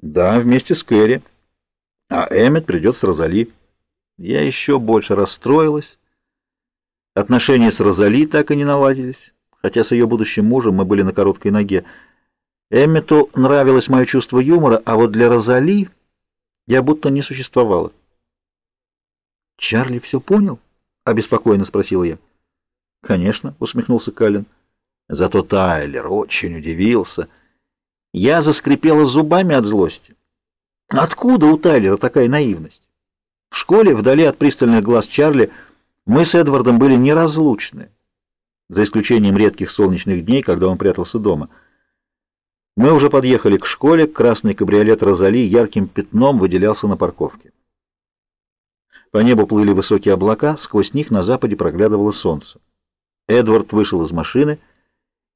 Да, вместе с Кэрри. А Эммет придет с Розали. Я еще больше расстроилась. Отношения с Розали так и не наладились, хотя с ее будущим мужем мы были на короткой ноге. Эммету нравилось мое чувство юмора, а вот для Розали я будто не существовала. «Чарли все понял?» — обеспокоенно спросила я. «Конечно», — усмехнулся Каллен. Зато Тайлер очень удивился. Я заскрипела зубами от злости. Откуда у Тайлера такая наивность? В школе, вдали от пристальных глаз Чарли, мы с Эдвардом были неразлучны, за исключением редких солнечных дней, когда он прятался дома. Мы уже подъехали к школе, красный кабриолет Розали ярким пятном выделялся на парковке. По небу плыли высокие облака, сквозь них на западе проглядывало солнце. Эдвард вышел из машины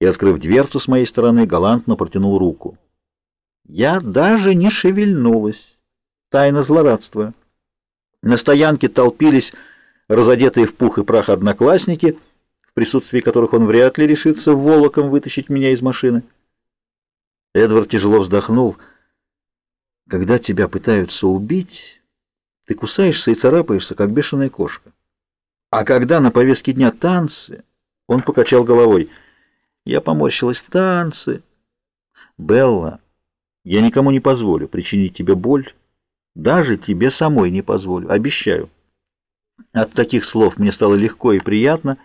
и, открыв дверцу с моей стороны, галантно протянул руку. Я даже не шевельнулась. Тайна злорадства. На стоянке толпились разодетые в пух и прах одноклассники, в присутствии которых он вряд ли решится волоком вытащить меня из машины. Эдвард тяжело вздохнул. Когда тебя пытаются убить, ты кусаешься и царапаешься, как бешеная кошка. А когда на повестке дня танцы, он покачал головой. Я поморщилась. Танцы. Белла, я никому не позволю причинить тебе боль, даже тебе самой не позволю, обещаю. От таких слов мне стало легко и приятно,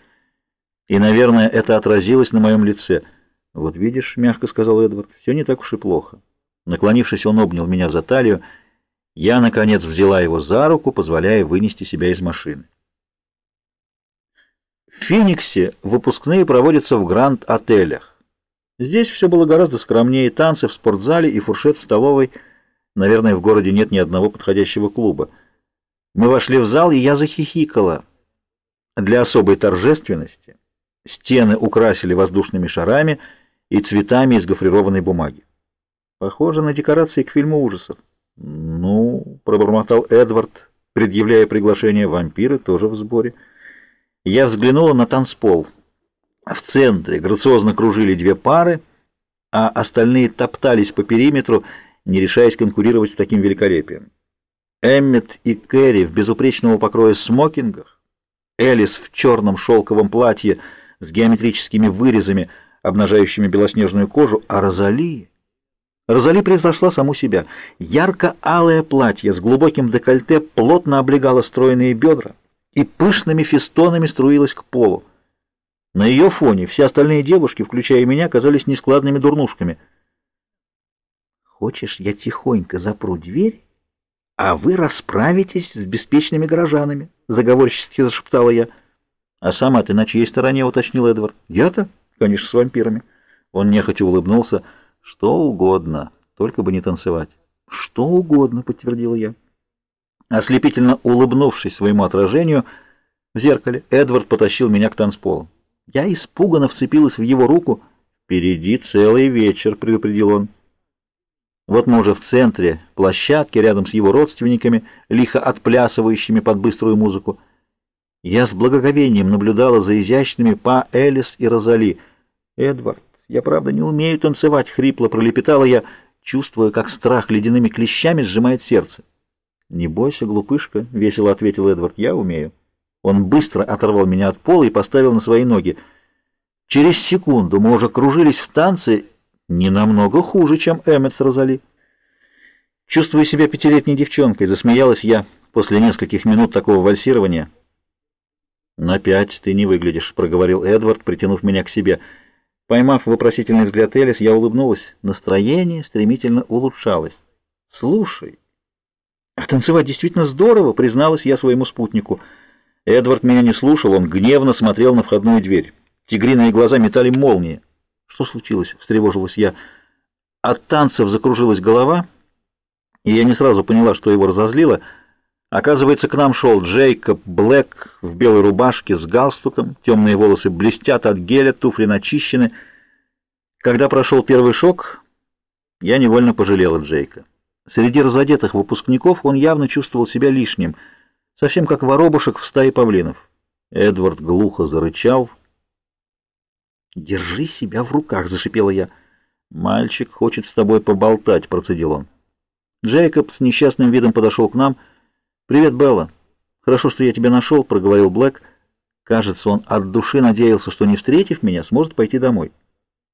и, наверное, это отразилось на моем лице. «Вот видишь», — мягко сказал Эдвард, — «все не так уж и плохо». Наклонившись, он обнял меня за талию. Я, наконец, взяла его за руку, позволяя вынести себя из машины. В Фениксе выпускные проводятся в гранд-отелях. Здесь все было гораздо скромнее, танцы в спортзале и фуршет в столовой. Наверное, в городе нет ни одного подходящего клуба. Мы вошли в зал, и я захихикала. Для особой торжественности стены украсили воздушными шарами и цветами из гофрированной бумаги. Похоже на декорации к фильму ужасов. «Ну», — пробормотал Эдвард, предъявляя приглашение, — «вампиры тоже в сборе». Я взглянула на танцпол. В центре грациозно кружили две пары, а остальные топтались по периметру, не решаясь конкурировать с таким великолепием. Эммет и Кэрри в безупречного покроя смокингах, Элис в черном шелковом платье с геометрическими вырезами, обнажающими белоснежную кожу, а Розали... Розали превзошла саму себя. Ярко-алое платье с глубоким декольте плотно облегало стройные бедра и пышными фестонами струилось к полу. На ее фоне все остальные девушки, включая меня, казались нескладными дурнушками. «Хочешь, я тихонько запру дверь, а вы расправитесь с беспечными горожанами?» — заговорчески зашептала я. «А сама ты на чьей стороне?» — уточнил Эдвард. «Я-то? Конечно, с вампирами». Он нехотя улыбнулся. «Что угодно, только бы не танцевать». «Что угодно», — подтвердила я. Ослепительно улыбнувшись своему отражению в зеркале, Эдвард потащил меня к танцполу. Я испуганно вцепилась в его руку. «Впереди целый вечер», — предупредил он. Вот мы уже в центре площадки, рядом с его родственниками, лихо отплясывающими под быструю музыку. Я с благоговением наблюдала за изящными Па Элис и Розали. «Эдвард, я правда не умею танцевать», — хрипло пролепетала я, чувствуя, как страх ледяными клещами сжимает сердце. «Не бойся, глупышка», — весело ответил Эдвард, — «я умею». Он быстро оторвал меня от пола и поставил на свои ноги. Через секунду мы уже кружились в танце не намного хуже, чем Эммет с Розали. Чувствуя себя пятилетней девчонкой, засмеялась я после нескольких минут такого вальсирования. «На пять ты не выглядишь», — проговорил Эдвард, притянув меня к себе. Поймав вопросительный взгляд Элис, я улыбнулась. Настроение стремительно улучшалось. «Слушай, а танцевать действительно здорово», — призналась я своему спутнику — Эдвард меня не слушал, он гневно смотрел на входную дверь. Тигриные глаза метали молнии. «Что случилось?» — встревожилась я. От танцев закружилась голова, и я не сразу поняла, что его разозлило. Оказывается, к нам шел Джейкоб Блэк в белой рубашке с галстуком, темные волосы блестят от геля, туфли начищены. Когда прошел первый шок, я невольно пожалела Джейка. Среди разодетых выпускников он явно чувствовал себя лишним — совсем как воробушек в стае павлинов. Эдвард глухо зарычал. «Держи себя в руках!» — зашипела я. «Мальчик хочет с тобой поболтать», — процедил он. Джейкоб с несчастным видом подошел к нам. «Привет, Белла. Хорошо, что я тебя нашел», — проговорил Блэк. Кажется, он от души надеялся, что, не встретив меня, сможет пойти домой.